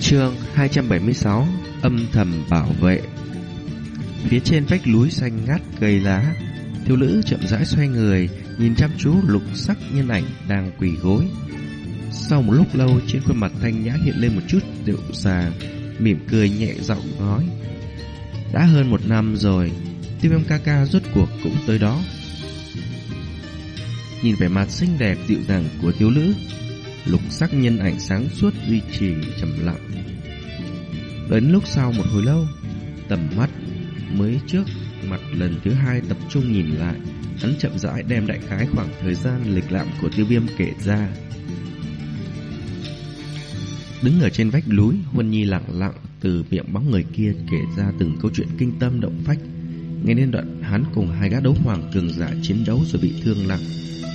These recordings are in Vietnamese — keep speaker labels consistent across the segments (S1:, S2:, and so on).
S1: Chương 276 Âm thầm bảo vệ. Phía trên vách núi xanh ngát cây lá, Thiếu nữ chậm rãi xoay người, Nhìn chăm chú lục sắc nhân ảnh đang quỳ gối. Sau một lúc lâu, Trên khuôn mặt thanh nhã hiện lên một chút điệu dàng Mỉm cười nhẹ giọng nói, Đã hơn một năm rồi, Tiêu em ca ca rốt cuộc cũng tới đó. Nhìn vẻ mặt xinh đẹp dịu dàng của thiếu nữ Lục sắc nhân ảnh sáng suốt duy trì trầm lặng. Đến lúc sau một hồi lâu, Tầm mắt mới trước mặt lần thứ hai tập trung nhìn lại, Hắn chậm rãi đem đại khái khoảng thời gian lịch lãm của tiêu viêm kể ra. Đứng ở trên vách núi, Huân Nhi lặng lặng từ miệng bóng người kia kể ra từng câu chuyện kinh tâm động phách. Nghe đến đoạn hắn cùng hai gã đấu hoàng cường giả chiến đấu rồi bị thương nặng,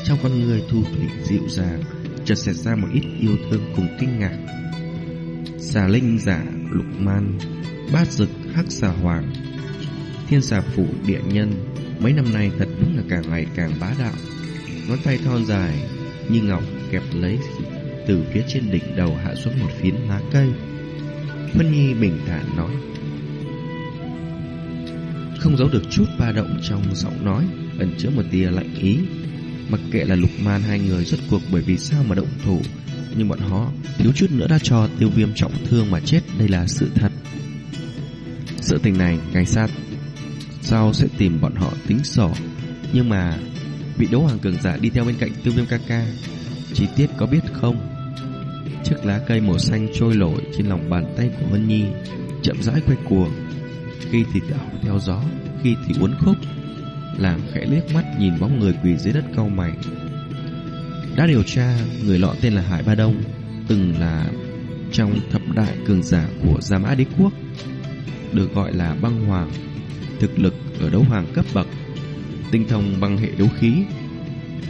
S1: Trong con người thu thủy dịu dàng chợt xẹt ra một ít yêu thương cùng kinh ngạc. Xà linh dạ giả lục man, bát dực hắc xà hoàng, thiên xà phủ địa nhân, mấy năm nay thật đúng là càng ngày càng bá đạo. Ngón tay thon dài như ngọc kẹp lấy từ phía trên đỉnh đầu hạ xuống một phiến lá cây. Vân Nhi bình thản nói. Không giấu được chút ba động trong giọng nói, ẩn chứa một tia lạnh ý. Mặc kệ là lục man hai người rốt cuộc bởi vì sao mà động thủ, Nhưng bọn họ thiếu chút nữa đã cho tiêu viêm trọng thương mà chết, Đây là sự thật. Sự tình này ngày sát Sau sẽ tìm bọn họ tính sổ, Nhưng mà Vị đấu hoàng cường giả đi theo bên cạnh tiêu viêm ca ca, Chi tiết có biết không? Chiếc lá cây màu xanh trôi nổi Trên lòng bàn tay của Vân Nhi, Chậm rãi quay cuồng, Khi thì đảo theo gió, Khi thì uốn khúc làm khẽ liếc mắt nhìn bóng người quỳ dưới đất cau mày. Đã điều tra, người lọ tên là Hải Ba Đông, từng là trong thập đại cường giả của Gia Mã Đế Quốc, được gọi là băng hoàng, thực lực ở đấu hoàng cấp bậc, tinh thông băng hệ đấu khí.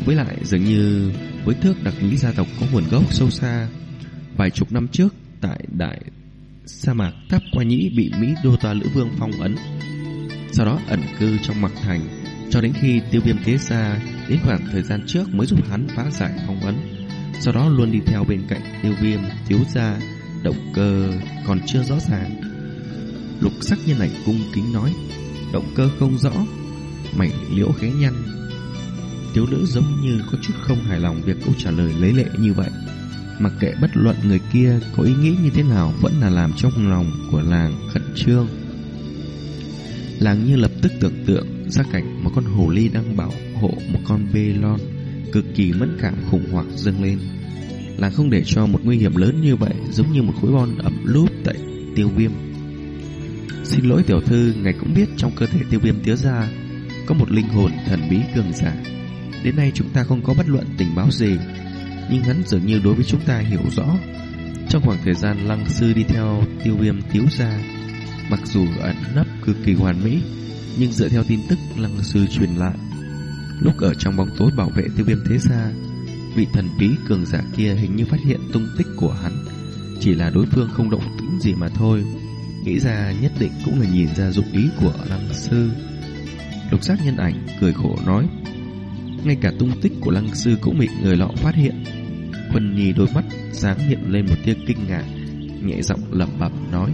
S1: Với lại dường như với thước đặc lý gia tộc có nguồn gốc sâu xa. Vài chục năm trước, tại đại sa mạc Tháp Qua Nhĩ bị Mỹ Đô Toa Lữ Vương phong ấn. Sau đó ẩn cư trong mặc thành cho đến khi tiêu viêm kế ra Đến khoảng thời gian trước mới giúp hắn phá giải phong ấn. Sau đó luôn đi theo bên cạnh tiêu viêm, Thiếu ra Động cơ còn chưa rõ ràng. Lục sắc nhân ảnh cung kính nói, Động cơ không rõ, Mảnh liễu khẽ nhăn. Thiếu nữ giống như có chút không hài lòng Việc câu trả lời lấy lệ như vậy. Mặc kệ bất luận người kia có ý nghĩ như thế nào, Vẫn là làm trong lòng của làng khẩn trương. Làng như lập tức tưởng tượng ra cảnh một con hồ ly đang bảo hộ một con bê lon cực kỳ mẫn cảm khủng hoảng dâng lên. Làng không để cho một nguy hiểm lớn như vậy giống như một khối bom ẩm lúp tại tiêu viêm. Xin lỗi tiểu thư, ngài cũng biết trong cơ thể tiêu viêm tiếu ra có một linh hồn thần bí cường giả. Đến nay chúng ta không có bất luận tình báo gì, nhưng hắn dường như đối với chúng ta hiểu rõ. Trong khoảng thời gian lăng sư đi theo tiêu viêm tiếu ra, mặc dù ẩn nấp cực kỳ hoàn mỹ, nhưng dựa theo tin tức lăng sư truyền lại Lúc ở trong bóng tối bảo vệ tiêu viêm thế gia Vị thần bí cường giả kia hình như phát hiện tung tích của hắn. Chỉ là đối phương không động tĩnh gì mà thôi. Nghĩ ra nhất định cũng là nhìn ra dụng ý của lăng sư. Lục giác nhân ảnh cười khổ nói Ngay cả tung tích của lăng sư cũng bị người lọ phát hiện. Quân Nhi đôi mắt sáng hiện lên một tia kinh ngạc Nhẹ giọng lẩm bẩm nói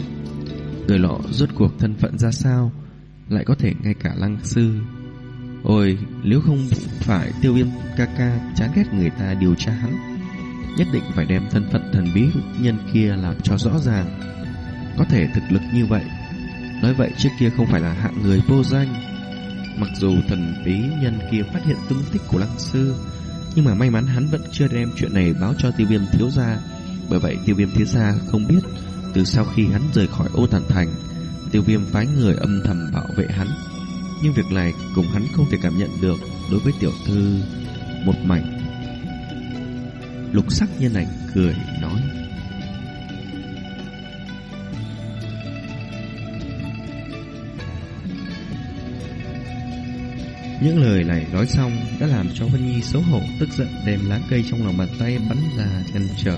S1: Người lọ rốt cuộc thân phận ra sao lại có thể ngay cả lăng sư. Ôi, nếu không phải tiêu viêm ca ca chán ghét người ta điều tra hắn, nhất định phải đem thân phận thần bí nhân kia làm cho rõ ràng. Có thể thực lực như vậy, nói vậy trước kia không phải là hạng người vô danh. Mặc dù thần bí nhân kia phát hiện tung tích của lăng sư, nhưng mà may mắn hắn vẫn chưa đem chuyện này báo cho tiêu viêm thiếu gia. Bởi vậy tiêu viêm thiếu gia không biết từ sau khi hắn rời khỏi ô Thản thành, Tiêu viêm phái người âm thầm bảo vệ hắn. Nhưng việc này cùng hắn không thể cảm nhận được Đối với tiểu thư Một mảnh. Lục sắc nhân ảnh cười nói. Những lời này nói xong đã làm cho Vân Nhi xấu hổ, tức giận đem lá cây trong lòng bàn tay bắn ra ngăn trở.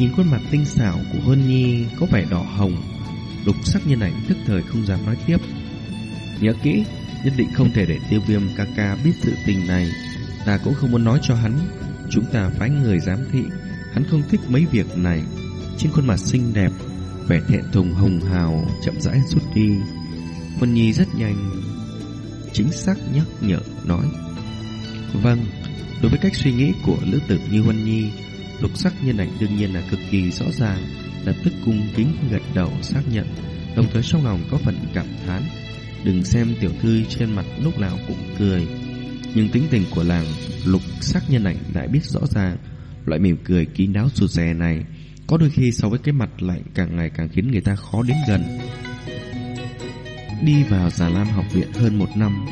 S1: Nhìn khuôn mặt tinh xảo của Vân Nhi có vẻ đỏ hồng, Lục sắc nhân ảnh tức thời không dám nói tiếp. Nhớ kỹ Nhất định không thể để tiêu viêm ca ca biết sự tình này. Ta cũng không muốn nói cho hắn. Chúng ta phái người giám thị. Hắn không thích mấy việc này. Trên khuôn mặt xinh đẹp, vẻ thẹn thùng hồng hào chậm rãi rút đi. Vân Nhi rất nhanh, chính xác nhắc nhở nói. Vâng, đối với cách suy nghĩ của lữ tử như huân Nhi, lục sắc nhân ảnh đương nhiên là cực kỳ rõ ràng, lập tức cung kính gật đầu xác nhận, đồng thời trong lòng có phần cảm thán. Đừng xem tiểu thư trên mặt lúc nào cũng cười, nhưng tính tình của làng lục sắc nhân ảnh lại biết rõ ràng, loại mỉm cười kín đáo sụt rè này có đôi khi so với cái mặt lạnh càng ngày càng khiến người ta khó đến gần. Đi vào Già Lam học viện hơn một năm,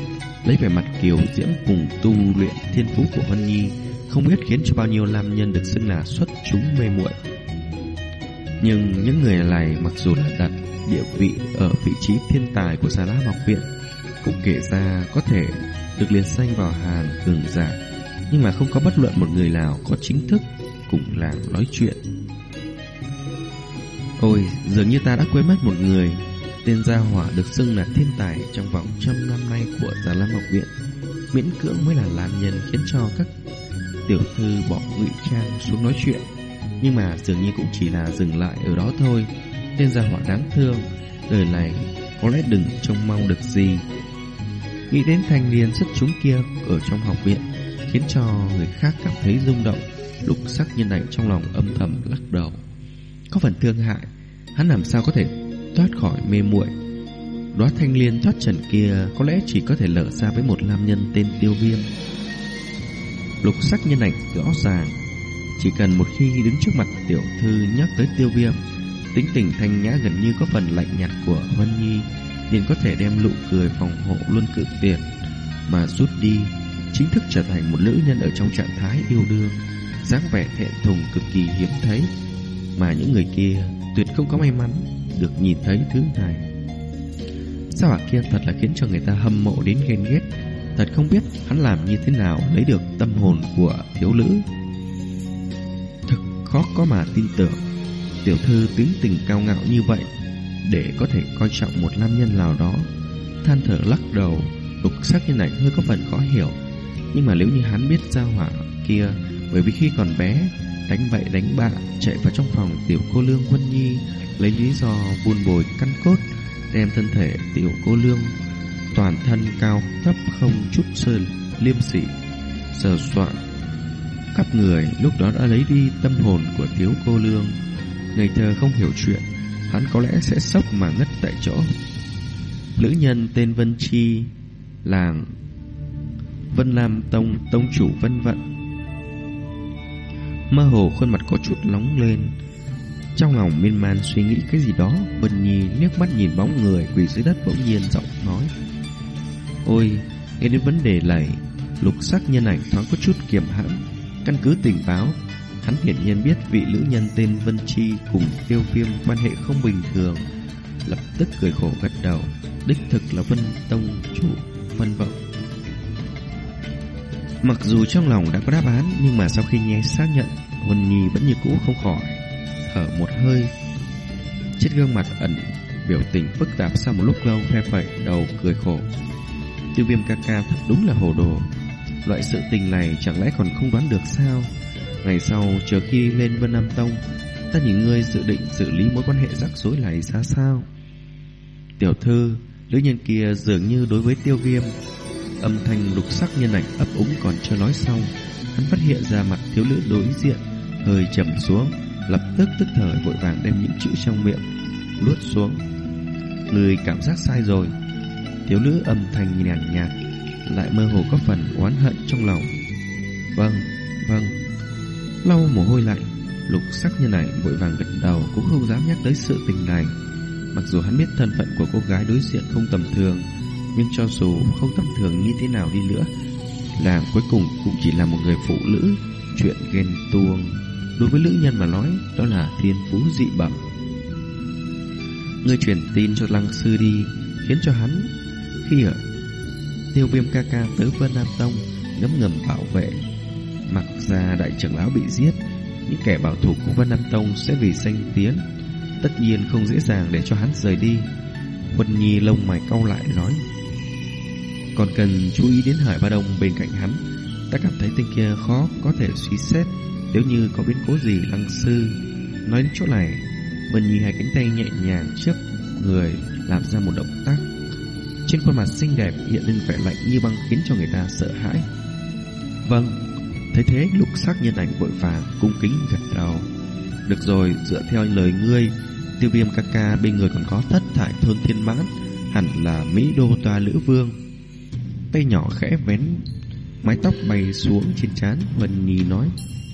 S1: lấy vẻ mặt kiều diễm cùng tu luyện thiên phú của Hân Nhi, không biết khiến cho bao nhiêu nam nhân được xưng là xuất chúng mê muội. Nhưng những người này mặc dù là đặt địa vị ở vị trí thiên tài của Gia Lam học viện, cũng kể ra có thể được liệt danh vào hàng cường giả, nhưng mà không có bất luận một người nào có chính thức cùng làng nói chuyện. Ôi, dường như ta đã quên mất một người Tên Gia Hỏa được xưng là thiên tài trong vòng trăm năm nay của Gia Lam Học Viện Miễn cưỡng mới là làm nhân khiến cho các tiểu thư bỏ ngụy trang xuống nói chuyện. Nhưng mà dường như cũng chỉ là dừng lại ở đó thôi. Tên Gia Hỏa đáng thương Đời này có lẽ đừng trông mong được gì. Nghĩ đến thanh niên xuất chúng kia ở trong học viện Khiến cho người khác cảm thấy rung động. Lục sắc nhân ảnh trong lòng âm thầm lắc đầu. Có phần thương hại, hắn làm sao có thể thoát khỏi mê muội. Đóa thanh liên thoát trần kia có lẽ chỉ có thể lỡ ra với một nam nhân tên Tiêu Viêm. Lục sắc nhân ảnh rõ ràng, chỉ cần một khi đứng trước mặt tiểu thư nhắc tới Tiêu Viêm, tính tình thanh nhã gần như có phần lạnh nhạt của Vân Nhi, liền có thể đem nụ cười phòng hộ luôn cự tuyệt mà rút đi, chính thức trở thành một nữ nhân ở trong trạng thái yêu đương, dáng vẻ thẹn thùng cực kỳ hiếm thấy mà những người kia tuyệt không có may mắn được nhìn thấy thứ này. Sao hỏa kia thật là khiến cho người ta hâm mộ đến ghen ghét. Thật không biết hắn làm như thế nào lấy được tâm hồn của thiếu nữ. Thật khó có mà tin tưởng. Tiểu thư tính tình cao ngạo như vậy để có thể coi trọng một nam nhân nào đó. Than thở lắc đầu, lục sắc như này hơi có phần khó hiểu. Nhưng mà nếu như hắn biết ra hỏa kia bởi vì khi còn bé Đánh bậy đánh bạ Chạy vào trong phòng tiểu cô lương quân Nhi Lấy lý do buôn bồi căn cốt Đem thân thể tiểu cô lương Toàn thân cao thấp không chút sơn, liêm sỉ, Sờ soạn Khắp người lúc đó đã lấy đi tâm hồn của thiếu cô lương. Ngây thơ không hiểu chuyện, Hắn có lẽ sẽ sốc mà ngất tại chỗ. Nữ nhân tên Vân Chi, Làng Vân Lam Tông Tông chủ Vân Vận. Mơ hồ khuôn mặt có chút nóng lên. Trong lòng miên man suy nghĩ cái gì đó, Vân Nhi liếc mắt nhìn bóng người quỳ dưới đất bỗng nhiên giọng nói. Ôi, nghe đến vấn đề này Lục sắc nhân ảnh thoáng có chút kiềm hãm. Căn cứ tình báo Hắn hiển nhiên biết vị nữ nhân tên Vân Chi Cùng tiêu viêm quan hệ không bình thường. Lập tức cười khổ gật đầu Đích thực là Vân Tông chủ Vân Vọng. Mặc dù trong lòng đã có đáp án Nhưng mà sau khi nghe xác nhận Huân Nhi vẫn như cũ không khỏi Thở một hơi. Trên gương mặt ẩn biểu tình phức tạp Sau một lúc lâu phe phẩy đầu cười khổ. Tiêu viêm ca ca thật đúng là hồ đồ. Loại sự tình này chẳng lẽ còn không đoán được sao? Ngày sau, chờ khi lên Vân Nam Tông, Ta nhìn ngươi dự định xử lý mối quan hệ rắc rối này ra sao? Tiểu thư, Nữ nhân kia dường như đối với tiêu viêm, Âm thanh lục sắc nhân ảnh ấp úng còn chưa nói xong, Hắn phát hiện ra mặt thiếu nữ đối diện Hơi trầm xuống, Lập tức tức thời vội vàng đem những chữ trong miệng Luốt xuống. Người cảm giác sai rồi. Thiếu nữ âm thanh nhàn nhạt, nhạt Lại mơ hồ có phần oán hận trong lòng. Vâng, vâng. Lau mồ hôi lạnh Lục sắc nhân này, vội vàng gật đầu Cũng không dám nhắc tới sự tình này. Mặc dù hắn biết thân phận của cô gái đối diện không tầm thường nhưng cho dù không tầm thường như thế nào đi nữa Nàng cuối cùng cũng chỉ là một người phụ nữ. Chuyện ghen tuông Đối với nữ nhân mà nói Đó là thiên phú dị bẩm. Người truyền tin cho lăng sư đi Khiến cho hắn khi ở Tiêu viêm ca ca tới Vân Nam Tông Ngấm ngầm bảo vệ. Mặc ra đại trưởng lão bị giết Những kẻ bảo thủ của Vân Nam Tông Sẽ vì danh tiếng. Tất nhiên không dễ dàng để cho hắn rời đi. Quân Nhi lông mày cau lại nói. Còn cần chú ý đến Hải Ba Đông bên cạnh hắn. Ta cảm thấy tên kia khó có thể suy xét. Nếu như có biến cố gì lăng sư Nói đến chỗ này, Vân Nhi hai cánh tay nhẹ nhàng trước người làm ra một động tác. Trên khuôn mặt xinh đẹp hiện lên vẻ lạnh như băng khiến cho người ta sợ hãi. Vâng, thấy thế lục sắc nhân ảnh vội vàng cung kính gật đầu. Được rồi, dựa theo lời ngươi, tiêu viêm ca ca bên người còn có thất thải thôn thiên mãn, hẳn là Mỹ đô toa lữ vương. Tay nhỏ khẽ vén mái tóc bay xuống trên trán Vân Nhi nói,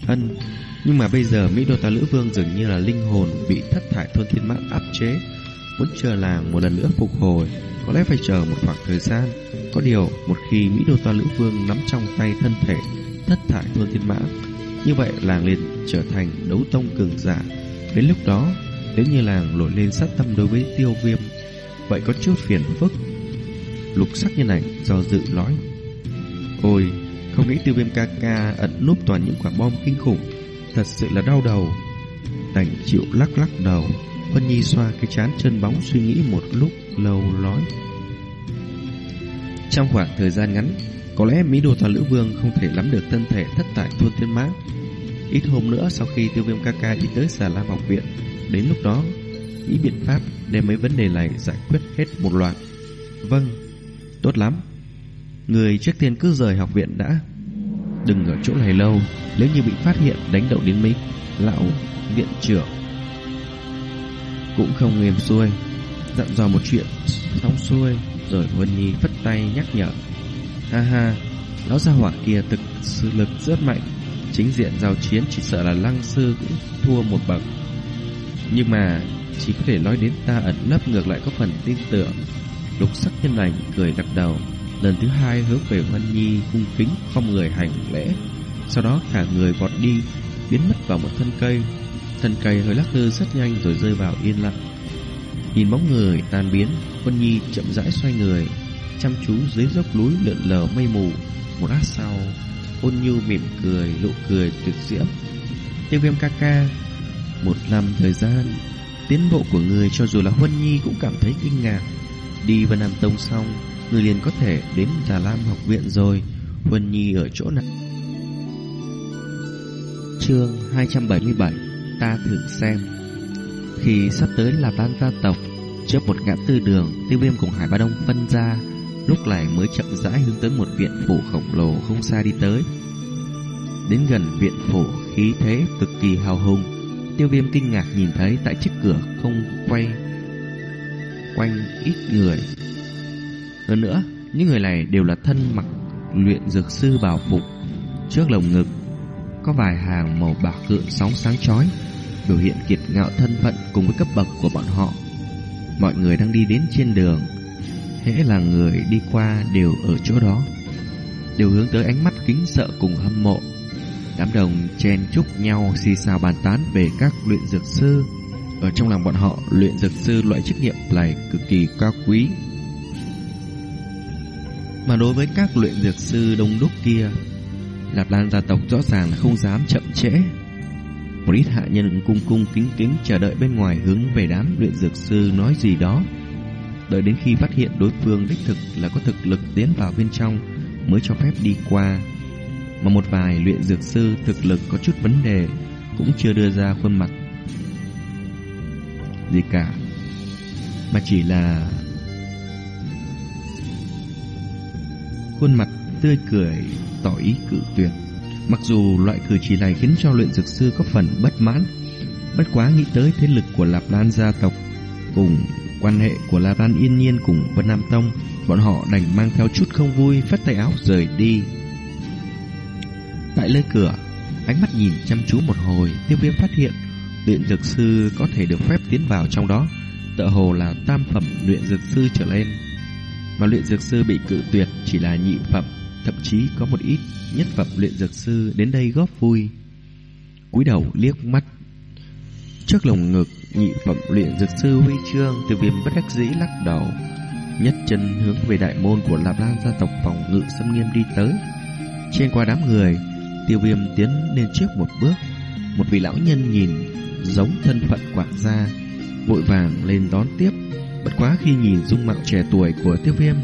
S1: ân, nhưng mà bây giờ Mỹ đô toa lữ vương dường như là linh hồn bị thất thải thôn thiên mãn áp chế, muốn chờ làng một lần nữa phục hồi, có lẽ phải chờ một khoảng thời gian. Có điều, một khi Mỹ đô toa lữ vương nắm trong tay thân thể thất thải thôn thiên mã, như vậy làng liền trở thành đấu tông cường giả. Đến lúc đó, nếu như làng nổi lên sát tâm đối với tiêu viêm, vậy có chút phiền phức. Lục sắc nhân ảnh do dự nói. Ôi, không nghĩ tiêu viêm ca ca ẩn núp toàn những quả bom kinh khủng, thật sự là đau đầu. Đành chịu lắc lắc đầu, Vân Nhi xoa cái chán chân bóng suy nghĩ một lúc lâu nói. Trong khoảng thời gian ngắn, có lẽ Mỹ Đồ Toàn Lữ Vương không thể nắm được thân thể thất tại thôn thiên mã. Ít hôm nữa sau khi tiêu viêm ca ca đi tới xà lam học viện, đến lúc đó, nghĩ biện pháp để mấy vấn đề này giải quyết hết một loạt. Vâng, tốt lắm. Người trước tiên cứ rời học viện đã. Đừng ở chỗ này lâu, nếu như bị phát hiện đánh động đến mấy lão viện trưởng. Cũng không nghiêm xuôi, dặn dò một chuyện xong xuôi, rồi Vân Nhi phất tay nhắc nhở. Ha ha, lão gia hỏa kia thực sự lực rất mạnh, chính diện giao chiến chỉ sợ là lăng sư cũng thua một bậc. Nhưng mà chỉ có thể nói đến ta ẩn nấp ngược lại có phần tin tưởng. Lục sắc nhân ảnh cười gật đầu, lần thứ hai hướng về Vân Nhi cung kính không người hành lễ. Sau đó cả người vọt đi, biến mất vào một thân cây. Thân cây hơi lắc lư rất nhanh rồi rơi vào yên lặng. Nhìn bóng người tan biến, Quân Nhi chậm rãi xoay người, chăm chú dưới dốc núi lượn lờ mây mù. Một lát sau, ôn nhu mỉm cười, nụ cười tuyệt diễm. Tiêu viêm ca ca, một năm thời gian, tiến bộ của người cho dù là Huân Nhi cũng cảm thấy kinh ngạc. Đi Vân Nam Tông xong, người liền có thể đến Già Lam học viện rồi. Huân Nhi ở chỗ nào? Chương 277 Ta thử xem. Khi sắp tới là ban gia tộc, Trước một ngã tư đường, Tiêu viêm cùng Hải Ba Đông phân ra, Lúc này mới chậm rãi hướng tới một viện phủ khổng lồ không xa đi tới. Đến gần viện phủ, khí thế cực kỳ hào hùng, Tiêu viêm kinh ngạc nhìn thấy tại chiếc cửa không quay, Quanh ít người. Hơn nữa, Những người này đều là thân mặc luyện dược sư bảo phục, Trước lồng ngực có vài hàng màu bạc cựa sóng sáng chói, Biểu hiện kiệt ngạo thân phận cùng với cấp bậc của bọn họ. Mọi người đang đi đến trên đường, Hễ là người đi qua đều ở chỗ đó, Đều hướng tới ánh mắt kính sợ cùng hâm mộ. Đám đồng chen chúc nhau xì xào bàn tán về các luyện dược sư. Ở trong lòng bọn họ, Luyện dược sư loại chức nghiệp này cực kỳ cao quý. Mà đối với các luyện dược sư đông đúc kia Lạp Lan gia tộc rõ ràng là không dám chậm trễ một ít hạ nhân cung cung kính kính chờ đợi bên ngoài hướng về đám luyện dược sư nói gì đó. Đợi đến khi phát hiện đối phương đích thực là có thực lực tiến vào bên trong, mới cho phép đi qua. Mà một vài luyện dược sư thực lực có chút vấn đề cũng chưa đưa ra khuôn mặt gì cả. Mà chỉ là khuôn mặt tươi cười tỏ ý cự tuyệt. Mặc dù loại cử chỉ này khiến cho luyện dược sư có phần bất mãn, bất quá nghĩ tới thế lực của Lạp Lan gia tộc cùng quan hệ của Lạp Lan Yên Nhiên cùng Vân Nam Tông, bọn họ đành mang theo chút không vui phất tay áo rời đi. Tại lối cửa, ánh mắt nhìn chăm chú một hồi, tiêu viêm phát hiện luyện dược sư có thể được phép tiến vào trong đó, tựa hồ là tam phẩm luyện dược sư trở lên. Mà luyện dược sư bị cự tuyệt chỉ là nhị phẩm, thậm chí có một ít nhất phẩm luyện dược sư đến đây góp vui. cúi đầu liếc mắt. Trước lồng ngực, nhị phẩm luyện dược sư huy chương từ viêm bất đắc dĩ lắc đầu nhất chân hướng về đại môn của lạp lan gia tộc phòng ngự xâm nghiêm đi tới. Trên qua đám người, tiêu viêm tiến lên trước một bước. Một vị lão nhân nhìn, giống thân phận quản gia, vội vàng lên đón tiếp. Bất quá khi nhìn dung mạo trẻ tuổi của tiêu viêm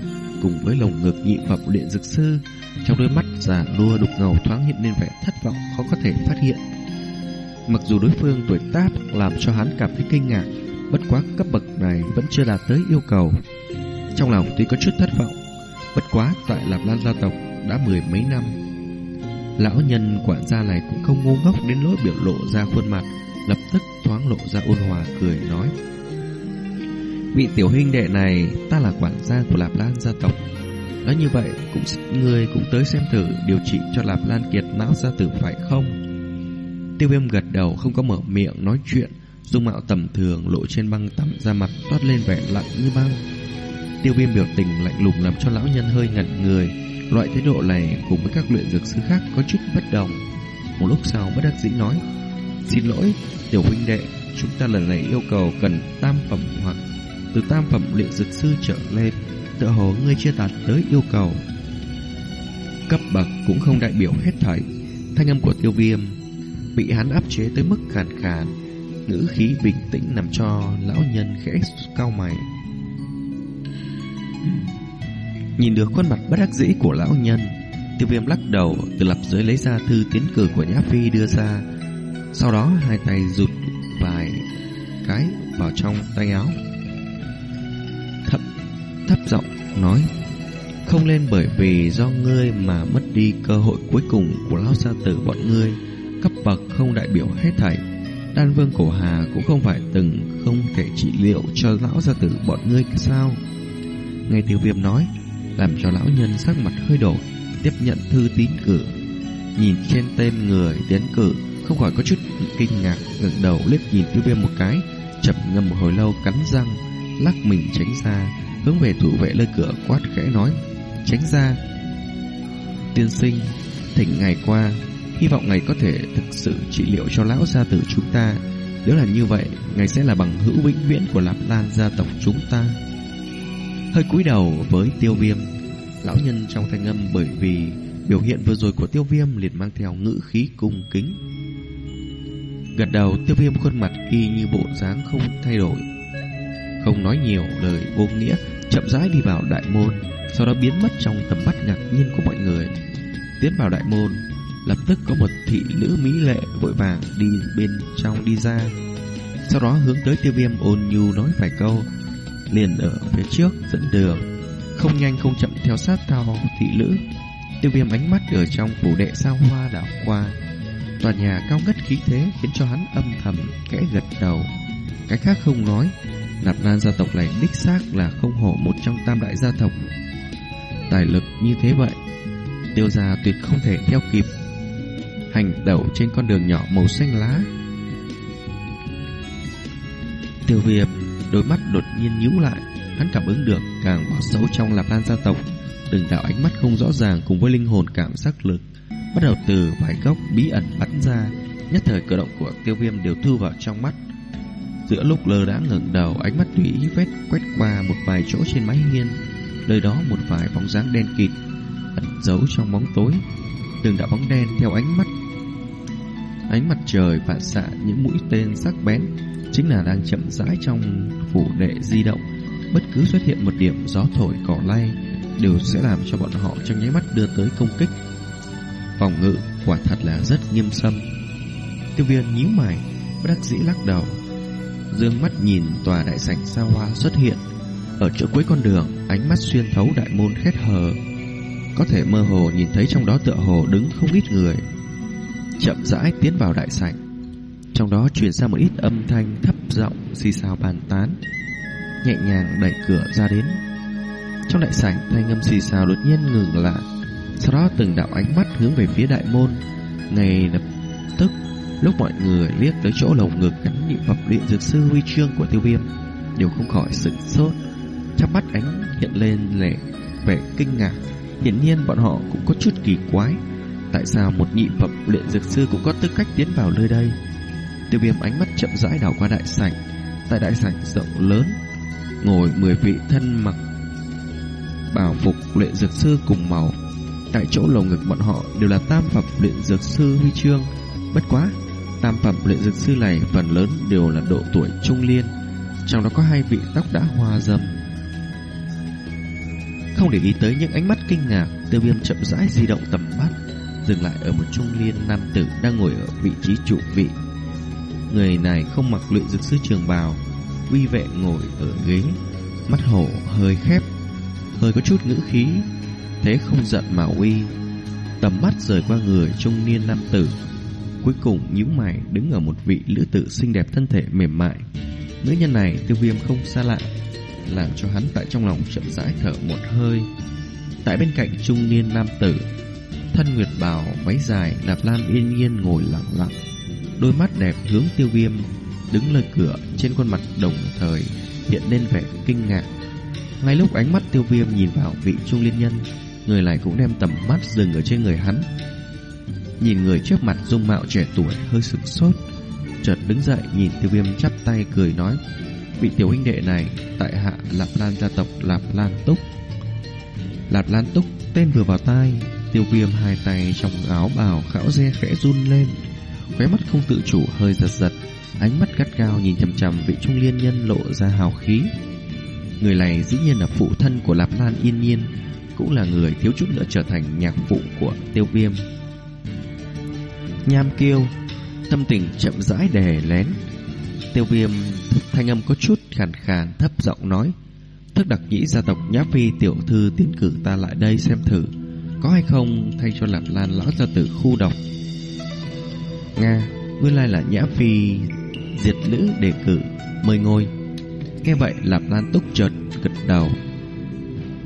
S1: cùng với lồng ngực nhị phẩm luyện dược sư trong đôi mắt già nua đục ngầu thoáng hiện lên vẻ thất vọng khó có thể phát hiện. Mặc dù đối phương tuổi tác làm cho hắn cảm thấy kinh ngạc, bất quá cấp bậc này vẫn chưa đạt tới yêu cầu. Trong lòng tuy có chút thất vọng, bất quá tại Lạp Lan gia tộc đã mười mấy năm. Lão nhân quản gia này cũng không ngu ngốc đến lỗi biểu lộ ra khuôn mặt, lập tức thoáng lộ ra ôn hòa cười nói. Vị tiểu huynh đệ này ta là quản gia của Lạp Lan gia tộc. Nói như vậy, cũng người cũng tới xem thử điều trị cho Lạp Lan Kiệt não gia tử phải không? Tiêu viêm gật đầu không có mở miệng nói chuyện, dung mạo tầm thường lộ trên băng tắm ra mặt toát lên vẻ lạnh như băng. Tiêu viêm biểu tình lạnh lùng làm cho lão nhân hơi ngẩn người. Loại thái độ này cùng với các luyện dược sư khác có chút bất đồng. Một lúc sau bất đắc dĩ nói, xin lỗi, tiểu huynh đệ, chúng ta lần này yêu cầu cần tam phẩm hoặc từ tam phẩm luyện dược sư trở lên tựa hồ ngươi chưa đạt tới yêu cầu. Cấp bậc cũng không đại biểu hết thảy. Thanh âm của tiêu viêm bị hắn áp chế tới mức khàn khàn, ngữ khí bình tĩnh làm cho lão nhân khẽ cau mày. Nhìn được khuôn mặt bất đắc dĩ của lão nhân, tiêu viêm lắc đầu từ lập dưới lấy ra thư tiến cử của Nhã Phi đưa ra. Sau đó hai tay rụt vài cái vào trong tay áo thấp giọng nói, Không lên bởi vì do ngươi mà mất đi cơ hội cuối cùng của lão gia tử bọn ngươi, Cấp bậc không đại biểu hết thảy. Đan vương cổ hà cũng không phải từng không thể trị liệu cho lão gia tử bọn ngươi sao? Nghe tiêu viêm nói, Làm cho lão nhân sắc mặt hơi đổi, Tiếp nhận thư tín cử. Nhìn trên tên người tiến cử, Không khỏi có chút kinh ngạc, ngẩng đầu liếc nhìn tiêu viêm một cái, Chậm ngâm một hồi lâu cắn răng, Lắc mình tránh ra hướng về thủ vệ nơi cửa quát khẽ nói, tránh ra. Tiên sinh, thỉnh ngày qua, hy vọng ngài có thể thực sự trị liệu cho lão gia tử chúng ta. Nếu là như vậy, ngài sẽ là bằng hữu vĩnh viễn của lạp lan gia tộc chúng ta. Hơi cúi đầu với tiêu viêm, lão nhân trong thanh âm bởi vì biểu hiện vừa rồi của tiêu viêm liền mang theo ngữ khí cung kính. Gật đầu, tiêu viêm khuôn mặt y như bộ dáng không thay đổi không nói nhiều lời vô nghĩa, chậm rãi đi vào đại môn, sau đó biến mất trong tầm mắt ngạc nhiên của mọi người. Tiến vào đại môn, lập tức có một thị nữ mỹ lệ vội vàng đi bên trong đi ra. Sau đó hướng tới tiêu viêm ôn nhu nói vài câu, liền ở phía trước dẫn đường, không nhanh không chậm theo sát theo thị nữ. Tiêu viêm ánh mắt ở trong phủ đệ sao hoa đảo qua, tòa nhà cao ngất khí thế khiến cho hắn âm thầm kẽ gật đầu. Cái khác không nói, Nạp Lan gia tộc này đích xác là không hổ một trong tam đại gia tộc. Tài lực như thế vậy, tiêu gia tuyệt không thể theo kịp. Hành đậu trên con đường nhỏ màu xanh lá. Tiêu viêm, đôi mắt đột nhiên nhíu lại, hắn cảm ứng được càng vào sâu trong Lạp Lan gia tộc. Từng đạo ánh mắt không rõ ràng cùng với linh hồn cảm giác lực bắt đầu từ vài góc bí ẩn bắn ra, nhất thời cử động của tiêu viêm đều thu vào trong mắt Giữa lúc lơ đã ngẩng đầu, ánh mắt tùy ý vết quét qua một vài chỗ trên mái hiên, nơi đó một vài bóng dáng đen kịt ẩn giấu trong bóng tối. Từng đạo bóng đen theo ánh mắt ánh mặt trời phản xạ những mũi tên sắc bén chính là đang chậm rãi trong phủ đệ di động. Bất cứ xuất hiện một điểm gió thổi cỏ lay đều sẽ làm cho bọn họ trong nháy mắt đưa tới công kích. Phòng ngự quả thật là rất nghiêm sâm. Tiêu viên nhíu mày, bất đắc dĩ lắc đầu dương mắt nhìn tòa đại sảnh xa hoa xuất hiện. Ở chỗ cuối con đường, ánh mắt xuyên thấu đại môn khét hờ. Có thể mơ hồ nhìn thấy trong đó tựa hồ đứng không ít người. Chậm rãi tiến vào đại sảnh. Trong đó truyền ra một ít âm thanh thấp giọng xì xào bàn tán. Nhẹ nhàng đẩy cửa ra đến. Trong đại sảnh, thanh âm xì xào đột nhiên ngừng lại. Sau đó từng đạo ánh mắt hướng về phía đại môn. Ngay lập tức Lúc mọi người liếc tới chỗ lồng ngực gắn nhị phẩm luyện dược sư huy chương của tiêu viêm, Đều không khỏi sửng sốt. Trong mắt ánh hiện lên lẻ vẻ kinh ngạc. Hiển nhiên bọn họ cũng có chút kỳ quái. Tại sao một nhị phẩm luyện dược sư cũng có tư cách tiến vào nơi đây? Tiêu viêm ánh mắt chậm rãi đảo qua đại sảnh. Tại đại sảnh rộng lớn, Ngồi mười vị thân mặc Bảo phục luyện dược sư cùng màu. Tại chỗ lồng ngực bọn họ đều là tam phẩm luyện dược sư huy chương. Bất quá Tam phẩm luyện dược sư này phần lớn đều là độ tuổi trung niên trong đó có hai vị tóc đã hoa râm Không để ý tới những ánh mắt kinh ngạc, tiêu viêm chậm rãi di động tầm mắt, dừng lại ở một trung niên nam tử đang ngồi ở vị trí chủ vị. Người này không mặc luyện dược sư trường bào, uy vệ ngồi ở ghế, mắt hổ hơi khép, hơi có chút ngữ khí, thế không giận mà uy. Tầm mắt rời qua người trung niên nam tử, cuối cùng nhíu mày đứng ở một vị nữ tử xinh đẹp thân thể mềm mại. Nữ nhân này tiêu viêm không xa lạ, làm cho hắn tại trong lòng chậm rãi thở một hơi. Tại bên cạnh trung niên nam tử, thân nguyệt bào váy dài đạp lan yên nhiên ngồi lặng lặng, đôi mắt đẹp hướng tiêu viêm đứng lời cửa trên khuôn mặt đồng thời hiện lên vẻ kinh ngạc. Ngay lúc ánh mắt tiêu viêm nhìn vào vị trung liên nhân, người này cũng đem tầm mắt dừng ở trên người hắn. Nhìn người trước mặt dung mạo trẻ tuổi hơi sửng sốt, chợt đứng dậy nhìn tiêu viêm chắp tay cười nói, vị tiểu huynh đệ này tại hạ Lạp Lan gia tộc Lạp Lan Túc. Lạp Lan Túc tên vừa vào tai, tiêu viêm hai tay trong áo bào khảo re khẽ run lên, khóe mắt không tự chủ hơi giật giật, ánh mắt gắt gao nhìn chằm chằm vị trung liên nhân lộ ra hào khí. Người này dĩ nhiên là phụ thân của Lạp Lan Yên Nhiên, cũng là người thiếu chút nữa trở thành nhạc phụ của Tiêu Viêm. Nham Kiêu, tâm tình chậm rãi đè lén. Tiêu Viêm thanh âm có chút khàn khàn thấp giọng nói: "Thức đặc nhĩ gia tộc Nhã Phi tiểu thư tiến cử ta lại đây xem thử, có hay không thay cho Lạp Lan lão gia tử khu độc." Nga, nguyên lai là Nhã Phi diệt nữ đề cử mời ngôi. Nghe vậy Lạp Lan Túc chợt gật đầu,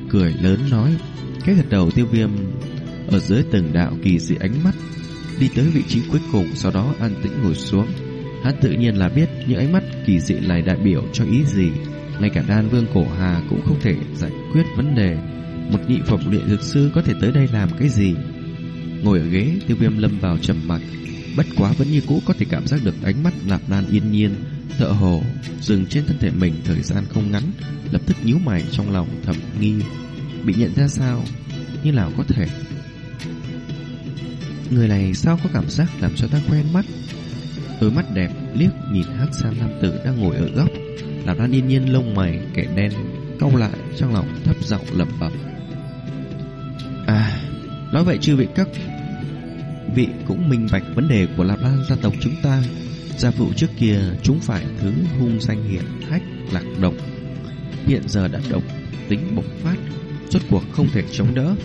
S1: cười lớn nói, cái gật đầu tiêu viêm ở dưới từng đạo kỳ dị ánh mắt đi tới vị trí cuối cùng sau đó an tĩnh ngồi xuống. Hắn tự nhiên là biết những ánh mắt kỳ dị này đại biểu cho ý gì. Ngay cả đan vương cổ hà cũng không thể giải quyết vấn đề. Một nhị phẩm luyện dược sư có thể tới đây làm cái gì? Ngồi ở ghế, tiêu viêm lâm vào trầm mặc. Bất quá vẫn như cũ có thể cảm giác được ánh mắt lạp lan yên nhiên, thợ hồ, dừng trên thân thể mình thời gian không ngắn, lập tức nhíu mày trong lòng thầm nghi. Bị nhận ra sao? Như nào có thể? Người này sao có cảm giác làm cho ta quen mắt? Đôi mắt đẹp liếc nhìn hắc sam nam tử đang ngồi ở góc, làm lan yên nhiên lông mày kẻ đen cau lại trong lòng thấp giọng lẩm bẩm. À, nói vậy chư vị các vị cũng minh bạch vấn đề của Lạp Lan gia tộc chúng ta. Gia phụ trước kia chúng phải thứ hung danh hiển hách lạc độc. Hiện giờ đã độc tính bộc phát, rốt cuộc không thể chống đỡ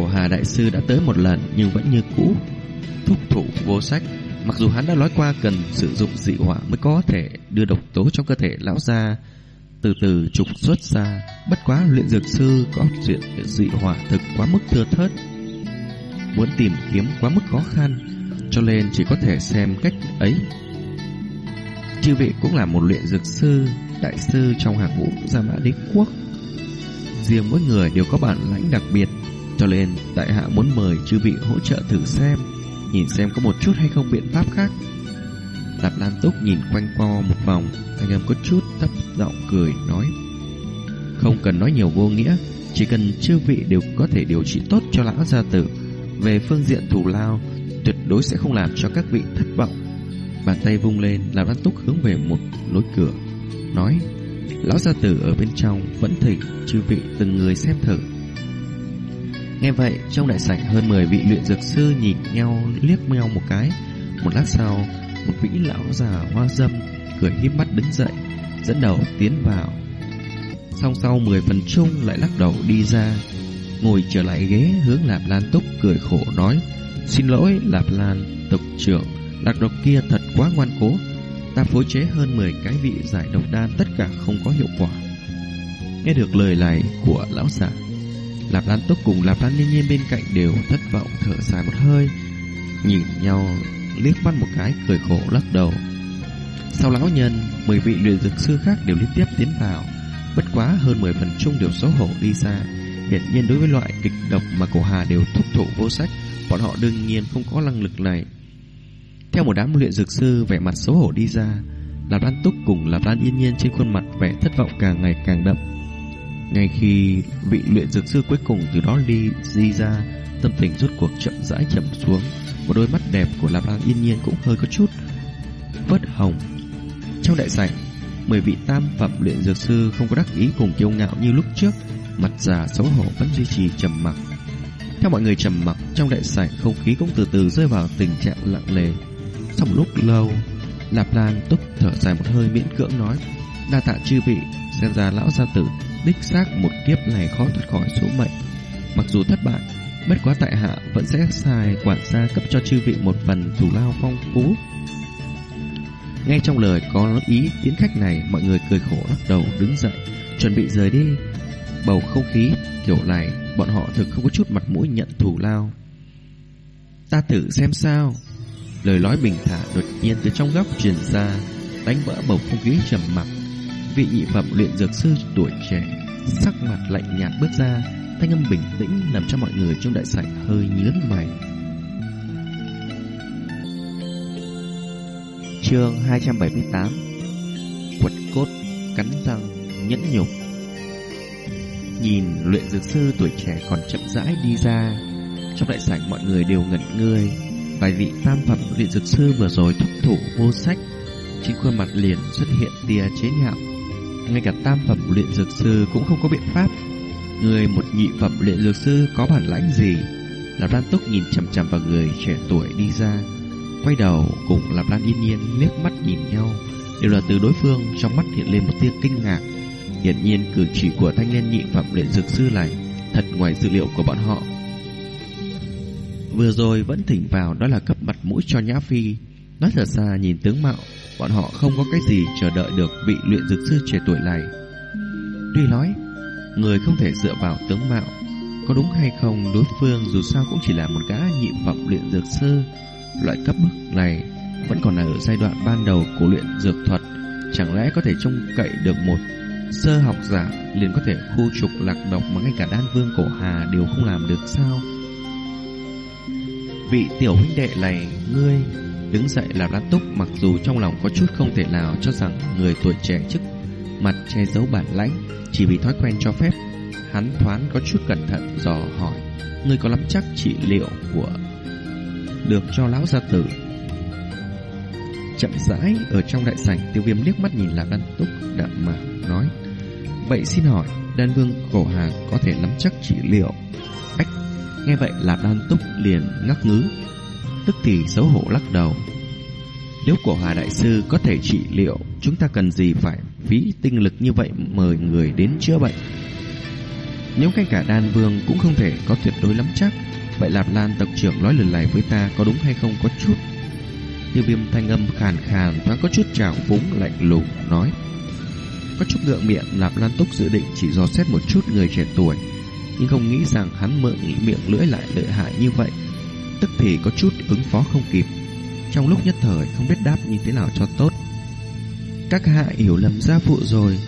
S1: của Hà Đại Sư đã tới một lần nhưng vẫn như cũ, thúc thủ vô sách. Mặc dù hắn đã nói qua cần sử dụng dị hỏa mới có thể đưa độc tố trong cơ thể lão ra từ từ trục xuất ra. Bất quá luyện dược sư có chuyện dị hỏa thực quá mức thưa thớt muốn tìm kiếm quá mức khó khăn, cho nên chỉ có thể xem cách ấy. Chư vị cũng là một luyện dược sư, đại sư trong hàng ngũ Gia Mã Đế Quốc. Riêng mỗi người đều có bản lãnh đặc biệt, cho nên tại hạ muốn mời chư vị hỗ trợ thử xem, nhìn xem có một chút hay không biện pháp khác. Lạp Lan Túc nhìn quanh qua một vòng, anh em có chút thấp giọng cười nói: "Không cần nói nhiều vô nghĩa, chỉ cần chư vị đều có thể điều trị tốt cho lão gia tử, về phương diện thù lao, tuyệt đối sẽ không làm cho các vị thất vọng. Bàn tay vung lên, Lạp Lan Túc hướng về một lối cửa, nói: "Lão gia tử ở bên trong vẫn thỉnh chư vị từng người xem thử." Nghe vậy, trong đại sảnh hơn 10 vị luyện dược sư nhìn nhau liếc nhau một cái. Một lát sau, một vị lão già hoa dâm cười híp mắt đứng dậy, dẫn đầu tiến vào. Song sau 10 phần chung lại lắc đầu đi ra, ngồi trở lại ghế hướng Lạp Lan Túc cười khổ nói Xin lỗi Lạp Lan tộc trưởng Lạc độc kia thật quá ngoan cố Ta phối chế hơn 10 cái vị giải độc đan Tất cả không có hiệu quả Nghe được lời này của lão giả Lạp Lan Túc cùng Lạp Lan Nhiên Nhiên bên cạnh đều thất vọng thở dài một hơi Nhìn nhau liếc mắt một cái cười khổ lắc đầu Sau lão nhân 10 vị luyện dược sư khác đều liên tiếp tiến vào Bất quá hơn 10 phần chung đều xấu hổ đi xa Hiển nhiên đối với loại kịch độc mà cổ hà đều thúc thủ vô sách, bọn họ đương nhiên không có năng lực này. Theo một đám luyện dược sư vẻ mặt xấu hổ đi ra, Lạp Lan Túc cùng Lạp Lan Yên Nhiên trên khuôn mặt vẻ thất vọng càng ngày càng đậm. Ngay khi vị luyện dược sư cuối cùng từ đó đi di ra, tâm tình rút cuộc chậm rãi chậm xuống, một đôi mắt đẹp của Lạp Lan Yên Nhiên cũng hơi có chút vớt hồng. Trong đại sảnh, mười vị tam phẩm luyện dược sư không có đắc ý cùng kiêu ngạo như lúc trước, mặt già xấu hổ vẫn duy trì trầm mặc. Theo mọi người trầm mặc, trong đại sảnh không khí cũng từ từ rơi vào tình trạng lặng lề. Sau một lúc lâu, Lạp Lan túc thở dài một hơi miễn cưỡng nói Đa tạ chư vị Xem ra lão gia tử Đích xác một kiếp này khó thoát khỏi số mệnh. Mặc dù thất bại, Bất quá tại hạ vẫn sẽ xài quản gia cấp cho chư vị một phần thủ lao phong phú. Nghe trong lời có ý tiến khách này, Mọi người cười khổ lắc đầu đứng dậy, Chuẩn bị rời đi. Bầu không khí kiểu này, Bọn họ thực không có chút mặt mũi nhận thủ lao. Ta thử xem sao. Lời nói bình thản đột nhiên từ trong góc truyền ra, Đánh vỡ bầu không khí trầm mặc. Vị nhị phẩm luyện dược sư tuổi trẻ, Sắc mặt lạnh nhạt bước ra, Thanh âm bình tĩnh làm cho mọi người trong đại sảnh hơi nhướng mày. Chương 278 Quật cốt Cắn răng Nhẫn nhục. Nhìn luyện dược sư tuổi trẻ còn chậm rãi đi ra, Trong đại sảnh mọi người đều ngẩn người. Vài vị tam phẩm luyện dược sư vừa rồi thúc thủ vô sách, Trên khuôn mặt liền xuất hiện tia chế nhạo. Ngay cả tam phẩm luyện dược sư cũng không có biện pháp. Người một nhị phẩm luyện dược sư có bản lãnh gì? Lạp Lan Túc nhìn chằm chằm vào người trẻ tuổi đi ra, Quay đầu cùng Lạp Lan yên nhiên liếc mắt nhìn nhau. Đều là từ đối phương, trong mắt hiện lên một tia kinh ngạc. Hiển nhiên cử chỉ của thanh niên nhị phẩm luyện dược sư này Thật ngoài dự liệu của bọn họ. Vừa rồi vẫn thỉnh vào đó là cấp mặt mũi cho Nhã Phi. Nói thật ra, nhìn tướng mạo Bọn họ không có cái gì chờ đợi được vị luyện dược sư trẻ tuổi này. Tuy nói, Người không thể dựa vào tướng mạo, Có đúng hay không đối phương dù sao cũng chỉ là một gã nhị phẩm luyện dược sư. Loại cấp bậc này Vẫn còn ở giai đoạn ban đầu của luyện dược thuật, Chẳng lẽ có thể trông cậy được một sơ học giả liền có thể khu trục lạc độc mà ngay cả đan vương cổ hà đều không làm được sao? Vị tiểu huynh đệ này, Ngươi đứng dậy làm lát túc Mặc dù trong lòng có chút không thể nào Cho rằng người tuổi trẻ trước Mặt che giấu bản lãnh, Chỉ vì thói quen cho phép. Hắn thoáng có chút cẩn thận dò hỏi, Ngươi có lắm chắc trị liệu của Được cho lão gia tử? Chậm rãi ở trong đại sảnh, Tiêu viêm liếc mắt nhìn lạc đan túc Đạm mạc, nói, Vậy xin hỏi, Đan vương cổ hàng có thể lắm chắc trị liệu? Nghe vậy lạc Đan Túc liền ngắc ngứ. Tức thì xấu hổ lắc đầu. Nếu của Hòa Đại Sư có thể trị liệu, Chúng ta cần gì phải phí tinh lực như vậy Mời người đến chữa bệnh? Nếu ngay cả Đan Vương Cũng không thể, có tuyệt đối lắm chắc. Vậy Lạp Lan tộc trưởng nói lần này với ta Có đúng hay không có chút? Tiêu viêm thanh âm khàn khàn Và có chút trào phúng lạnh lùng, nói. Có chút ngượng miệng, Lạp Lan Túc dự định chỉ dò xét một chút người trẻ tuổi, nhưng không nghĩ rằng hắn mượn miệng lưỡi lại lợi hại như vậy. Tức thì có chút ứng phó không kịp. Trong lúc nhất thời không biết đáp như thế nào cho tốt. Các hạ hiểu lầm gia phụ rồi,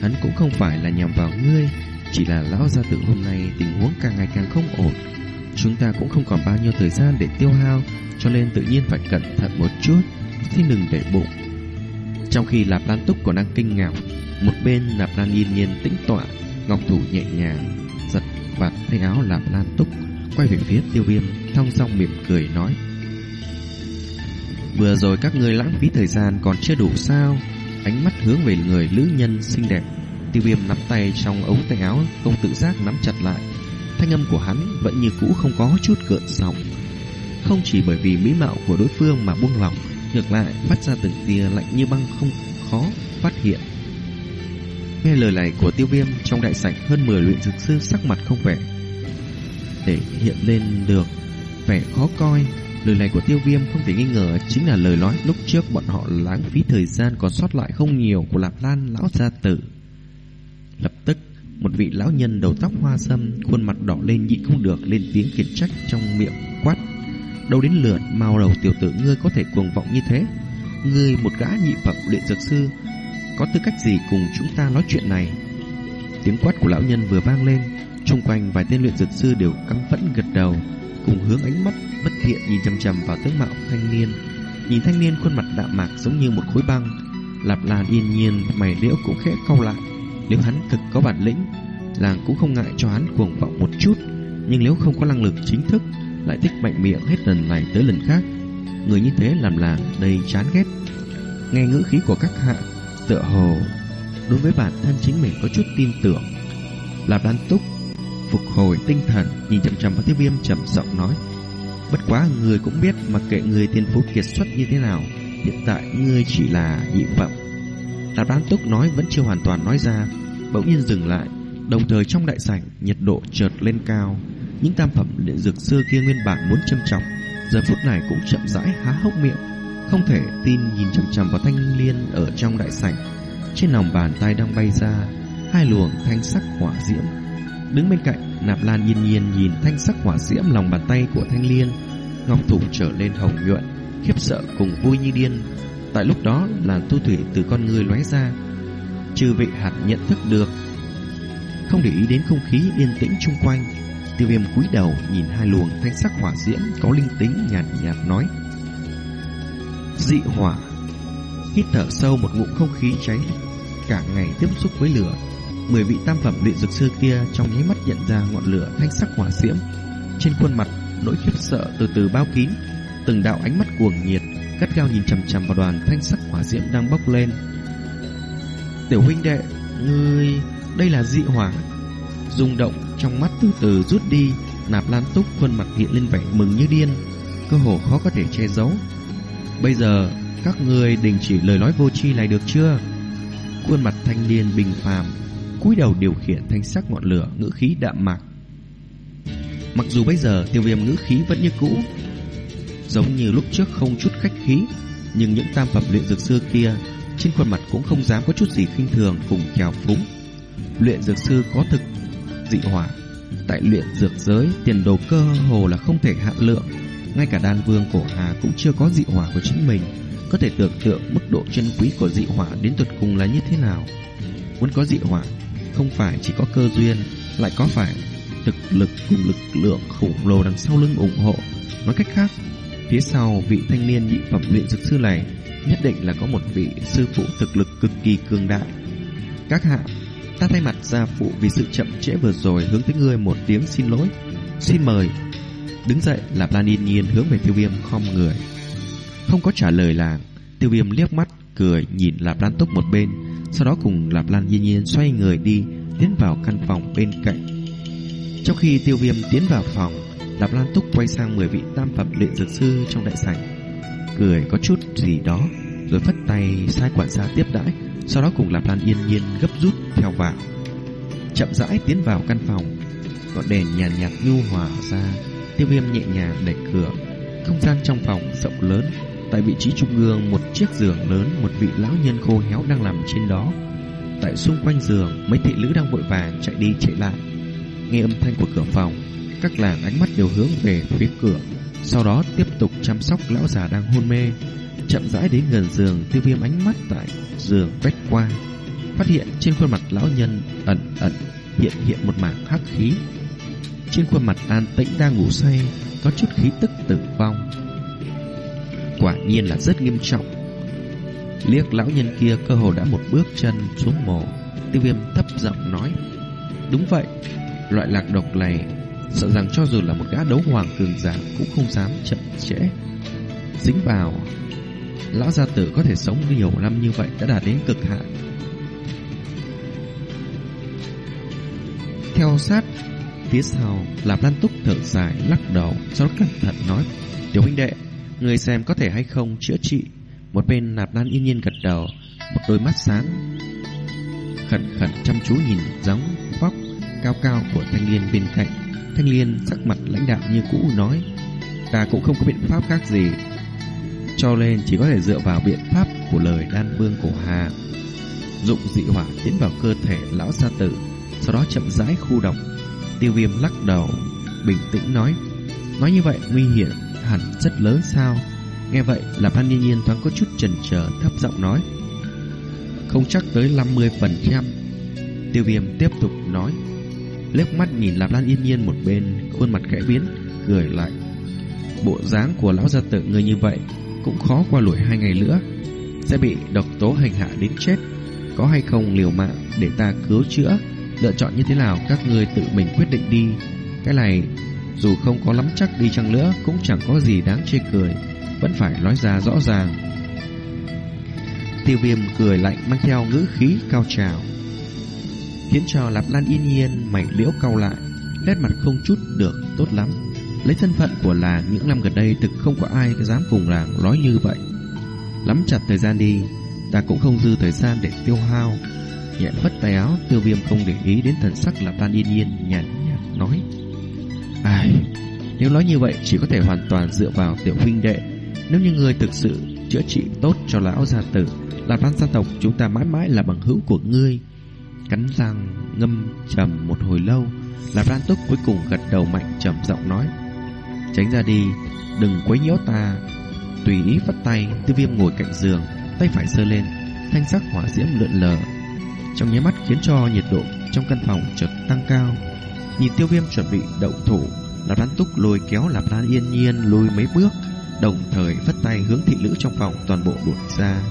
S1: hắn cũng không phải là nhằm vào ngươi, chỉ là lão gia tử hôm nay tình huống càng ngày càng không ổn. Chúng ta cũng không còn bao nhiêu thời gian để tiêu hao, cho nên tự nhiên phải cẩn thận một chút, xin đừng để bụng. Trong khi Lạp Lan Túc còn đang kinh ngạc, một bên Lạp Lan yên nhiên tĩnh tọa, ngọc thủ nhẹ nhàng giật vạt tay áo Lạp lan túc Quay về phía tiêu viêm, Thong song mỉm cười nói. Vừa rồi các ngươi lãng phí thời gian Còn chưa đủ sao? Ánh mắt hướng về người nữ nhân xinh đẹp. Tiêu viêm nắm tay trong ống tay áo, Không tự giác nắm chặt lại. Thanh âm của hắn vẫn như cũ không có chút gợn sóng. Không chỉ bởi vì mỹ mạo của đối phương mà buông lỏng, Ngược lại phát ra từng tia lạnh như băng không khó phát hiện. Nghe lời này của tiêu viêm, Trong đại sảnh hơn 10 luyện dược sư sắc mặt không vẻ. Để hiện lên được. Vẻ khó coi, Lời này của tiêu viêm không thể nghi ngờ Chính là lời nói lúc trước bọn họ lãng phí thời gian Còn sót lại không nhiều của Lạp Lan lão gia tử. Lập tức, Một vị lão nhân đầu tóc hoa sâm Khuôn mặt đỏ lên nhịn không được Lên tiếng khiển trách trong miệng quát. Đâu đến lượt mau đầu tiểu tử ngươi có thể cuồng vọng như thế? Ngươi một gã nhị phẩm luyện dược sư, có tư cách gì cùng chúng ta nói chuyện này? Tiếng quát của lão nhân vừa vang lên Trung quanh vài tên luyện dược sư đều căng phẫn gật đầu, Cùng hướng ánh mắt bất thiện nhìn chằm chằm vào tướng mạo thanh niên. Nhìn thanh niên khuôn mặt đạm mạc giống như một khối băng Lạp Lan yên nhiên, mày liễu cũng khẽ cau lại. Nếu hắn thực có bản lĩnh, Làng cũng không ngại cho hắn cuồng vọng một chút, Nhưng nếu không có năng lực chính thức, Lại thích mạnh miệng hết lần này tới lần khác. Người như thế làm làng đầy chán ghét. Nghe ngữ khí của các hạ, Tựa hồ Đối với bản thân chính mình có chút tin tưởng. Lạp Lan Túc Phục hồi tinh thần, Nhìn chậm chậm vào tiêu viêm trầm giọng nói. Bất quá người cũng biết Mặc kệ người tiên phú kiệt xuất như thế nào, Hiện tại ngươi chỉ là nhị phẩm. Lạp Đan Túc nói vẫn chưa hoàn toàn nói ra, Bỗng nhiên dừng lại. Đồng thời trong đại sảnh, nhiệt độ chợt lên cao. Những tam phẩm luyện dược sư kia nguyên bản muốn châm trọng, Giờ phút này cũng chậm rãi há hốc miệng, Không thể tin nhìn chậm chậm vào thanh liên ở trong đại sảnh. Trên lòng bàn tay đang bay ra, Hai luồng thanh sắc hỏa diễm. Đứng bên cạnh, Nạp Lan yên nhiên nhìn thanh sắc hỏa diễm lòng bàn tay của thanh liên. Ngọc thủ trở lên hồng nhuận, Khiếp sợ cùng vui như điên. Tại lúc đó, làn tu thủy từ con người lóe ra. Trừ vị hạt nhận thức được. Không để ý đến không khí yên tĩnh chung quanh, Tiêu viêm cúi đầu nhìn hai luồng thanh sắc hỏa diễm Có linh tính nhạt nhạt nói. Dị hỏa, Hít thở sâu một ngụm không khí cháy, Cả ngày tiếp xúc với lửa. Mười vị tam phẩm luyện dược sư kia Trong nháy mắt nhận ra ngọn lửa thanh sắc hỏa diễm Trên khuôn mặt nỗi khiếp sợ từ từ bao kín từng đạo ánh mắt cuồng nhiệt gắt gao nhìn chằm chằm vào đoàn thanh sắc hỏa diễm đang bốc lên. Tiểu huynh đệ, ngươi, đây là dị hỏa. Rung động trong mắt từ từ rút đi, nạp lan túc khuôn mặt hiện lên vẻ mừng như điên, cơ hồ khó có thể che giấu. Bây giờ, các ngươi đình chỉ lời nói vô tri này được chưa? Khuôn mặt thanh niên bình phàm, cúi đầu điều khiển thanh sắc ngọn lửa, ngữ khí đạm mạc. Mặc dù bây giờ tiêu viêm ngữ khí vẫn như cũ, giống như lúc trước không chút khách khí, nhưng những tam phẩm luyện dược sư kia trên khuôn mặt cũng không dám có chút gì khinh thường cùng chào phúng. Luyện dược sư có thực dị hỏa, tại luyện dược giới tiền đồ cơ hồ là không thể hạn lượng, ngay cả đan vương cổ hà cũng chưa có dị hỏa của chính mình, có thể tưởng tượng mức độ chân quý của dị hỏa đến tuyệt cùng là như thế nào. Muốn có dị hỏa, không phải chỉ có cơ duyên, lại có phải thực lực cùng lực lượng khủng lồ đằng sau lưng ủng hộ. Nói cách khác, Phía sau vị thanh niên nhị phẩm luyện dược sư này nhất định là có một vị sư phụ thực lực cực kỳ cường đại. Các hạ, ta thay mặt gia phụ vì sự chậm trễ vừa rồi hướng tới ngươi một tiếng xin lỗi. Xin mời. Đứng dậy, Lạp Lan yên nhiên hướng về tiêu viêm khom người. Không có trả lời làng, tiêu viêm liếc mắt, cười nhìn Lạp Lan túc một bên, sau đó cùng Lạp Lan yên nhiên xoay người đi, tiến vào căn phòng bên cạnh. Trong khi tiêu viêm tiến vào phòng, Lạp Lan Túc quay sang mười vị tam phẩm luyện dược sư trong đại sảnh, cười có chút gì đó, rồi phất tay sai quản gia tiếp đãi, sau đó cùng Lạp Lan yên nhiên gấp rút theo vào. Chậm rãi tiến vào căn phòng, ngọn đèn nhàn nhạt, nhạt nhu hòa ra, tiêu viêm nhẹ nhàng đẩy cửa. Không gian trong phòng rộng lớn, tại vị trí trung ương một chiếc giường lớn, một vị lão nhân khô héo đang nằm trên đó. Tại xung quanh giường, mấy thị nữ đang vội vàng chạy đi chạy lại. Nghe âm thanh của cửa phòng, các làng ánh mắt đều hướng về phía cửa. Sau đó tiếp tục chăm sóc lão già đang hôn mê. Chậm rãi đến gần giường Tiêu viêm ánh mắt tại giường quét qua. Phát hiện trên khuôn mặt lão nhân ẩn ẩn hiện hiện một mảng hắc khí. Trên khuôn mặt an tĩnh đang ngủ say Có chút khí tức tử vong. Quả nhiên là rất nghiêm trọng. Liếc lão nhân kia cơ hồ đã một bước chân xuống mồ. Tiêu viêm thấp giọng nói, Đúng vậy, Loại lạc độc này, Sợ rằng cho dù là một gã đấu hoàng cường giả Cũng không dám chậm trễ. Dính vào, Lão gia tử có thể sống nhiều năm như vậy Đã đạt đến cực hạn. Theo sát, Phía sau, Lạp Lan Túc thở dài lắc đầu, Sau đó cẩn thận nói, Tiểu huynh đệ Người xem có thể hay không chữa trị. Một bên nạp Lan yên nhiên gật đầu, Một đôi mắt sáng, Khẩn khẩn chăm chú nhìn giống vóc cao cao của thanh niên bên cạnh. Thanh Liên sắc mặt lãnh đạo như cũ nói, Ta cũng không có biện pháp khác gì, Cho nên chỉ có thể dựa vào biện pháp của lời đan vương cổ hà. Dụng dị hỏa tiến vào cơ thể lão gia tử, Sau đó chậm rãi khu động. Tiêu viêm lắc đầu, Bình tĩnh nói Nói như vậy nguy hiểm hẳn rất lớn sao? Nghe vậy là Phan Nhiên Nhiên thoáng có chút chần chờ thấp giọng nói. Không chắc tới 50% Tiêu viêm tiếp tục nói. Liếc mắt nhìn Lạp Lan yên nhiên một bên, khuôn mặt khẽ biến, cười lại. Bộ dáng của lão gia tự người như vậy cũng khó qua lùi hai ngày nữa, sẽ bị độc tố hành hạ đến chết. Có hay không liều mạng để ta cứu chữa, lựa chọn như thế nào? Các ngươi tự mình quyết định đi. Cái này dù không có lắm chắc đi chăng nữa cũng chẳng có gì đáng chê cười, vẫn phải nói ra rõ ràng. Tiêu viêm cười lạnh mang theo ngữ khí cao trào khiến cho Lạp Lan yên nhiên mày liễu cau lại, nét mặt không chút được tốt lắm. Lấy thân phận của làng những năm gần đây thực không có ai dám cùng làng nói như vậy. Lắm chặt thời gian đi Ta cũng không dư thời gian để tiêu hao Nhẹ phất tay áo Tiêu viêm không để ý đến thần sắc Lạp Lan yên nhiên nhàn nhạt nói nếu nói như vậy, chỉ có thể hoàn toàn dựa vào tiểu huynh đệ. Nếu như người thực sự chữa trị tốt cho lão gia tử, là văn gia tộc, chúng ta mãi mãi là bằng hữu của ngươi. Cắn răng, ngâm trầm một hồi lâu Lạp Lan Túc cuối cùng gật đầu mạnh trầm giọng nói. Tránh ra đi, Đừng quấy nhiễu ta. Tùy ý vắt tay Tiêu viêm ngồi cạnh giường, Tay phải sơ lên, Thanh sắc hỏa diễm lượn lờ. Trong nháy mắt khiến cho nhiệt độ trong căn phòng chợt tăng cao. Nhìn tiêu viêm chuẩn bị động thủ Lạp Lan Túc lôi kéo Lạp Lan yên nhiên lùi mấy bước, Đồng thời vất tay hướng thị nữ trong phòng toàn bộ đuổi ra.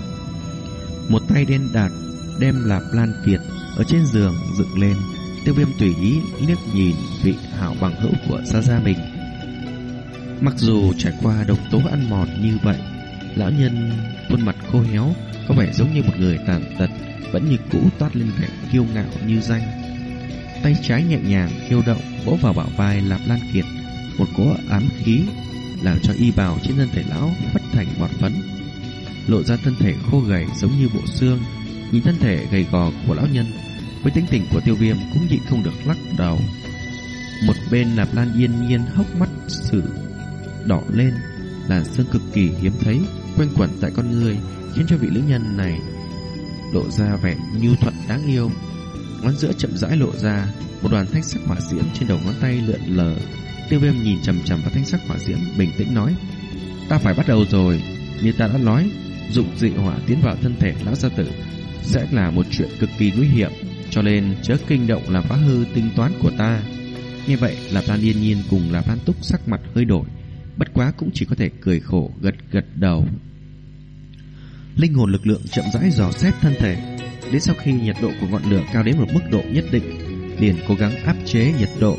S1: Một tay đen đạt Đem Lạp Lan Kiệt Ở trên giường dựng lên. Tiêu viêm tùy ý liếc nhìn vị hảo bằng hữu của Gia Gia mình. Mặc dù trải qua độc tố ăn mòn như vậy, Lão nhân khuôn mặt khô héo, Có vẻ giống như một người tàn tật, Vẫn như cũ toát lên vẻ kiêu ngạo như danh. Tay trái nhẹ nhàng khiêu động Vỗ vào bả vai Lạp Lan Kiệt. Một cỗ ám khí Làm cho y bào trên thân thể lão bất thành bọt phấn, Lộ ra thân thể khô gầy giống như bộ xương. Nhìn thân thể gầy gò của lão nhân, Với tính tình của tiêu viêm Cũng nhịn không được lắc đầu. Một bên Lạp Lan yên nhiên hốc mắt sự đỏ lên, làn xương cực kỳ hiếm thấy, quanh quẩn tại con người, khiến cho vị nữ nhân này lộ ra vẻ nhu thuận đáng yêu ngón giữa chậm rãi lộ ra, một đoàn thanh sắc hỏa diễm trên đầu ngón tay lượn lờ. Tiêu viêm nhìn chằm chằm vào thanh sắc hỏa diễm, bình tĩnh nói, ta phải bắt đầu rồi. Như ta đã nói dụng dị hỏa tiến vào thân thể lão gia tử, sẽ là một chuyện cực kỳ nguy hiểm, cho nên chớ kinh động làm phá hư tính toán của ta. Như vậy là ta yên nhiên cùng là phan túc sắc mặt hơi đổi, Bất quá cũng chỉ có thể cười khổ gật gật đầu. Linh hồn lực lượng chậm rãi dò xét thân thể. Đến sau khi nhiệt độ của ngọn lửa cao đến một mức độ nhất định, Liền cố gắng áp chế nhiệt độ,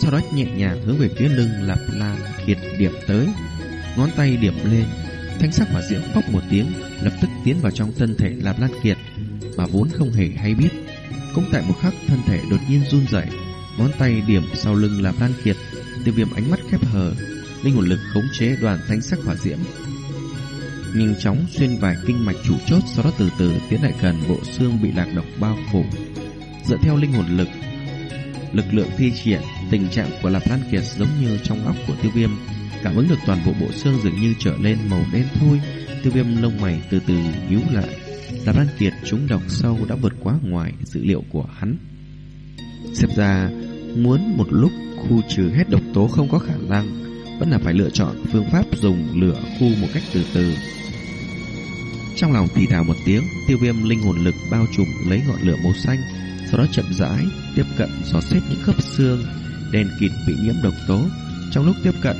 S1: Sau đó nhẹ nhàng hướng về phía lưng Lạp Lan Kiệt điểm tới. Ngón tay điểm lên, Thanh sắc hỏa diễm phốc một tiếng, Lập tức tiến vào trong thân thể Lạp Lan Kiệt, Mà vốn không hề hay biết. Cũng tại một khắc, thân thể đột nhiên run rẩy, Ngón tay điểm sau lưng Lạp Lan Kiệt, Tiêu viêm ánh mắt khép hờ, linh hồn lực khống chế đoàn thanh sắc hỏa diễm nhanh chóng xuyên vài kinh mạch chủ chốt, sau đó từ từ tiến lại gần bộ xương bị lạc độc bao phủ. Dựa theo linh hồn lực lực lượng thi triển, tình trạng của lạp lan kiệt giống như trong óc của tiêu viêm. Cảm ứng được toàn bộ bộ xương dường như trở lên màu đen thui. tiêu viêm lông mày từ từ nhíu lại. Lạp lan kiệt trúng độc sâu đã vượt quá ngoài dữ liệu của hắn. Xem ra, muốn một lúc khu trừ hết độc tố không có khả năng vẫn là phải lựa chọn phương pháp dùng lửa khu một cách từ từ. Trong lòng thì thào một tiếng, tiêu viêm linh hồn lực bao trùm lấy ngọn lửa màu xanh, sau đó chậm rãi tiếp cận xóa xếp những khớp xương đen kịt bị nhiễm độc tố. Trong lúc tiếp cận,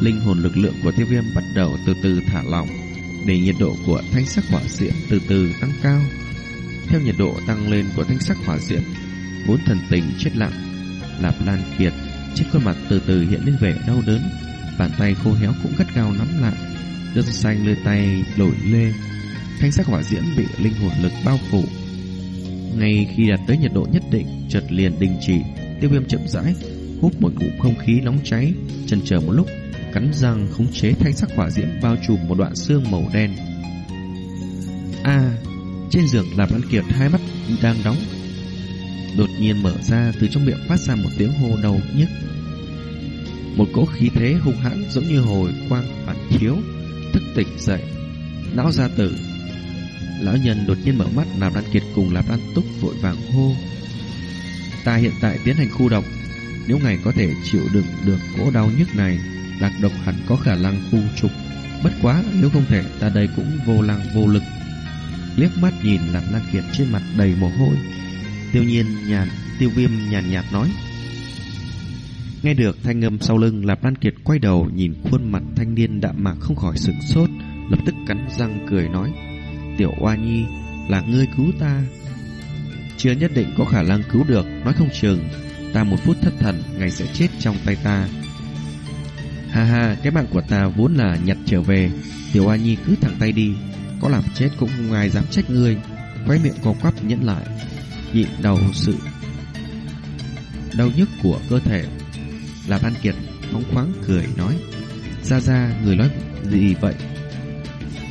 S1: linh hồn lực lượng của tiêu viêm bắt đầu từ từ thả lỏng, để nhiệt độ của thanh sắc hỏa diễm từ từ tăng cao. Theo nhiệt độ tăng lên của thanh sắc hỏa diễm, vốn thần tình chết lặng, Lạp Lan Kiệt trên khuôn mặt từ từ hiện lên vẻ đau đớn Bàn tay khô héo cũng gắt gao nắm lại. Đất xanh lê tay đổi lê Thanh sắc hỏa diễm bị linh hồn lực bao phủ. Ngay khi đạt tới nhiệt độ nhất định, Chợt liền đình chỉ. Tiêu viêm chậm rãi, Hút một ngụm không khí nóng cháy. Chần chờ một lúc, Cắn răng khống chế thanh sắc hỏa diễm Bao trùm một đoạn xương màu đen. A, Trên giường là Văn Kiệt hai mắt đang đóng. Đột nhiên mở ra, Từ trong miệng phát ra một tiếng hô đầu nhức một cỗ khí thế hung hãn giống như hồi quang phản chiếu, thức tỉnh dậy. Lão gia tử, lão nhân đột nhiên mở mắt làm đan kiệt cùng làm đan túc vội vàng hô. Ta hiện tại tiến hành khu độc, nếu ngài có thể chịu đựng được cỗ đau nhức này, lạc độc hẳn có khả năng khu trục. Bất quá, nếu không thể, ta đây cũng vô năng vô lực. Liếc mắt nhìn làm Lan Kiệt trên mặt đầy mồ hôi. Tiêu nhiên nhàn, tiêu viêm nhàn nhạt nói. Nghe được thanh âm sau lưng, Lạp Lan Kiệt quay đầu nhìn khuôn mặt thanh niên đạm mạc không khỏi sửng sốt, Lập tức cắn răng cười nói, Tiểu Oa Nhi, là ngươi cứu ta? Chưa nhất định có khả năng cứu được, Nói không chừng, Ta một phút thất thần, Ngày sẽ chết trong tay ta. Ha ha, cái mạng của ta vốn là nhặt trở về, Tiểu Oa Nhi cứ thẳng tay đi, Có làm chết cũng không ai dám trách ngươi. Quay miệng co quắp nhẫn lại, Nhịn đầu sự Đau nhức của cơ thể. Lạp An Kiệt phóng khoáng cười nói Ra ra người nói gì vậy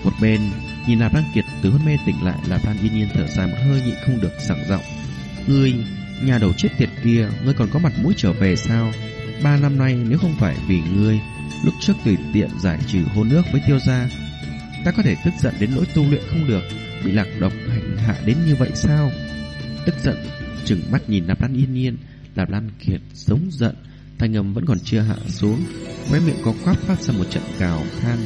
S1: Một bên Nhìn Lạp Lan Kiệt từ hôn mê tỉnh lại, Lạp Lan yên nhiên thở dài một hơi nhịn không được sảng giọng. Ngươi, nhà đầu chết tiệt kia, ngươi còn có mặt mũi trở về sao? Ba năm nay nếu không phải vì ngươi, lúc trước tùy tiện giải trừ hôn nước với tiêu gia, ta có thể tức giận đến nỗi tu luyện không được, bị lạc độc hành hạ đến như vậy sao? Tức giận, chừng mắt nhìn Lạp Lan yên nhiên, Lạp Lan Kiệt sống giận, thanh âm vẫn còn chưa hạ xuống, khóe miệng có quắp phát ra một trận cào khan.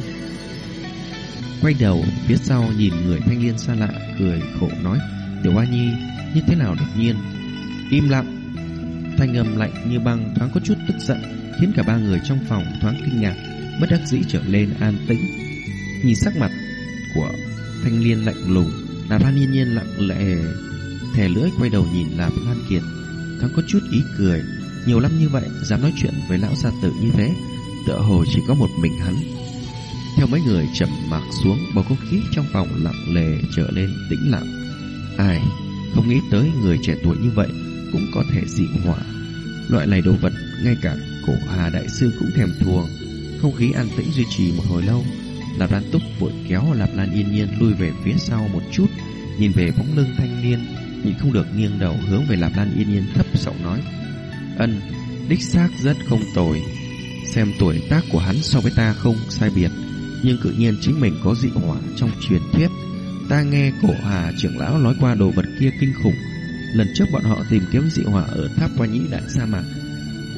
S1: Quay đầu phía sau nhìn người thanh niên xa lạ cười khổ nói, Tiểu Hoa Nhi như thế nào đột nhiên? Im lặng. Thanh âm lạnh như băng thoáng có chút tức giận, khiến cả ba người trong phòng thoáng kinh ngạc, bất đắc dĩ trở lên an tĩnh. Nhìn sắc mặt của thanh niên lạnh lùng, Lạp Lan yên nhiên lặng lẽ thè lưỡi quay đầu nhìn Lạp Lan Kiệt, thoáng có chút ý cười. Nhiều năm như vậy, dám nói chuyện với lão gia tử như thế, tựa hồ chỉ có một mình hắn. Theo mấy người chậm mặc xuống, bầu không khí trong phòng lặng lề trở nên tĩnh lặng. Ai, không nghĩ tới người trẻ tuổi như vậy cũng có thể dị hỏa. Loại này đồ vật, ngay cả cổ hà đại sư cũng thèm thuồng. Không khí an tĩnh duy trì một hồi lâu, Lạp Lan Túc vội kéo Lạp Lan yên nhiên lui về phía sau một chút, nhìn về bóng lưng thanh niên, nhịn không được nghiêng đầu hướng về Lạp Lan yên nhiên thấp giọng nói: "Ân, đích xác rất không tồi. Xem tuổi tác của hắn so với ta không sai biệt, nhưng tự nhiên chính mình có dị hỏa trong truyền thuyết. Ta nghe cổ Hà trưởng lão nói qua đồ vật kia kinh khủng. Lần trước bọn họ tìm kiếm dị hỏa ở tháp qua nhĩ đại sa mạc.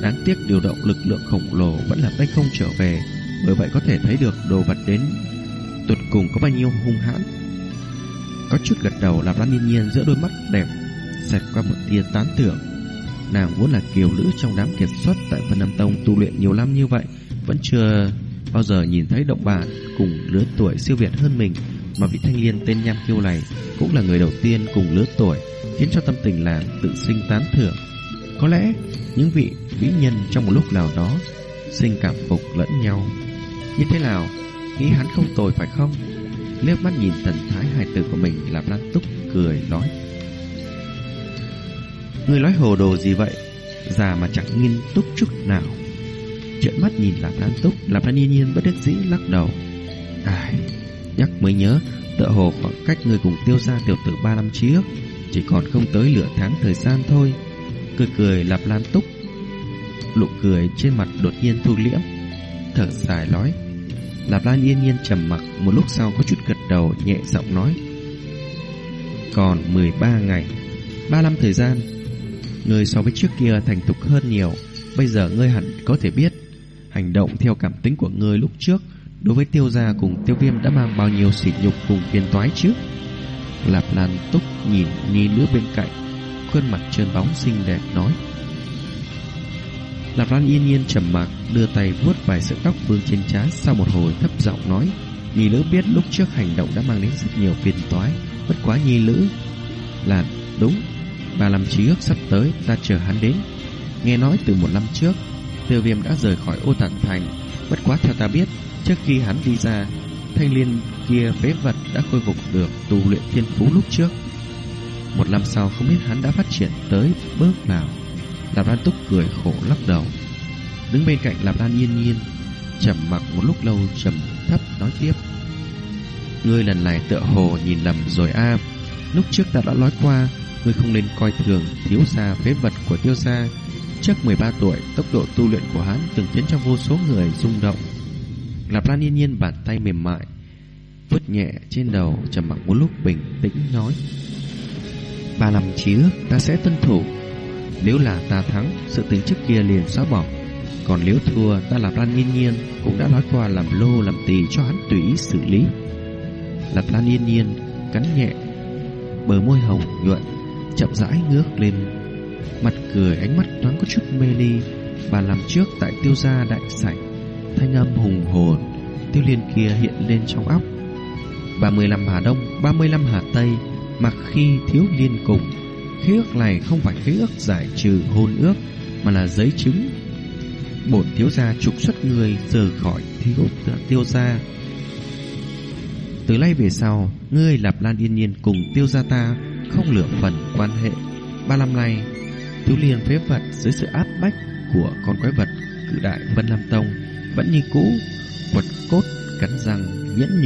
S1: Đáng tiếc điều động lực lượng khổng lồ vẫn là tay không trở về, bởi vậy có thể thấy được đồ vật đến tuột cùng có bao nhiêu hung hãn. Có chút gật đầu làm Lan Nhiên Nhiên giữa đôi mắt đẹp xẹt qua một tia tán tưởng. Nàng vốn là kiều nữ trong đám kiệt xuất tại Vân Nam Tông tu luyện nhiều năm như vậy, vẫn chưa bao giờ nhìn thấy động bạn cùng lứa tuổi siêu việt hơn mình, mà vị thanh niên tên Nham Kiêu này cũng là người đầu tiên cùng lứa tuổi, khiến cho tâm tình nàng tự sinh tán thưởng. Có lẽ những vị vĩ nhân trong một lúc nào đó sinh cảm phục lẫn nhau. Như thế nào? Nghĩ hắn không tồi phải không? Liếc mắt nhìn thần thái hài tử của mình làm Lan Túc cười nói. Người nói hồ đồ gì vậy? Già mà chẳng nghiêm túc chút nào. Trợn mắt nhìn Lạp Lan Túc, Lạp Lan Yên Nhiên bất đắc dĩ lắc đầu. Ai, nhắc mới nhớ, tựa hồ khoảng cách người cùng tiêu gia tiểu tử ba năm trước, chỉ còn không tới nửa tháng thời gian thôi. Cười cười Lạp Lan Túc, nụ cười trên mặt đột nhiên thu liễm, thở dài nói. Lạp Lan Yên Nhiên trầm mặc một lúc sau có chút gật đầu nhẹ giọng nói. Còn 13 ngày, 35 thời gian, người so với trước kia thành thục hơn nhiều, bây giờ ngươi hẳn có thể biết hành động theo cảm tính của ngươi lúc trước đối với tiêu gia cùng tiêu viêm đã mang bao nhiêu sỉ nhục cùng phiền toái chứ. Lạp Lan Túc nhìn nhi nữ bên cạnh, khuôn mặt trơn bóng xinh đẹp nói. Lạp Lan yên nhiên trầm mặc, đưa tay vuốt vài sợi tóc vương trên trán sau một hồi thấp giọng nói. Nhi nữ biết lúc trước hành động đã mang đến rất nhiều phiền toái, bất quá nhi nữ là đúng. Ba năm trước sắp tới ta chờ hắn đến. Nghe nói từ một năm trước, tiêu viêm đã rời khỏi ô tản thành. Bất quá theo ta biết, trước khi hắn đi ra, thanh liên kia phế vật đã khôi phục được tu luyện thiên phú lúc trước. Một năm sau không biết hắn đã phát triển tới bước nào. Lạp Lan Túc cười khổ lắc đầu. Đứng bên cạnh Lạp Lan yên nhiên, trầm mặc một lúc lâu trầm thấp nói tiếp. Ngươi lần này tựa hồ nhìn lầm rồi a. Lúc trước ta đã nói qua, ngươi không nên coi thường thiếu gia phế vật của tiêu gia. Trước 13 tuổi, tốc độ tu luyện của hắn từng khiến cho vô số người rung động. Lạp Lan yên nhiên bàn tay mềm mại, vứt nhẹ trên đầu, trầm mặc một lúc bình tĩnh nói: "Ba năm trước ta sẽ tuân thủ nếu là ta thắng, sự tính trước kia liền xóa bỏ. Còn nếu thua, ta Lạp Lan Yên Nhiên cũng đã nói qua làm lô làm tỳ cho hắn tùy ý xử lý. Lạp Lan Yên Nhiên cắn nhẹ, bờ môi hồng nhuận, chậm rãi ngước lên. Mặt cười ánh mắt thoáng có chút mê ly. Và làm trước tại tiêu gia đại sảnh, thanh âm hùng hồn, tiêu liên kia hiện lên trong óc. 35 Hà Đông, 35 Hà Tây, mặc khi thiếu liên cùng Khế ước này không phải khế ước giải trừ hôn ước Mà là giấy chứng Bổn thiếu gia trục xuất người rời khỏi thiếu tiêu gia Từ nay về sau Ngươi Lạp Lan yên nhiên cùng tiêu gia ta không lựa phần quan hệ. Ba năm nay, Thiếu liên phế vật dưới sự áp bách Của con quái vật cự đại Vân Lam Tông Vẫn như cũ Quật cốt cắn răng nhẫn nhục.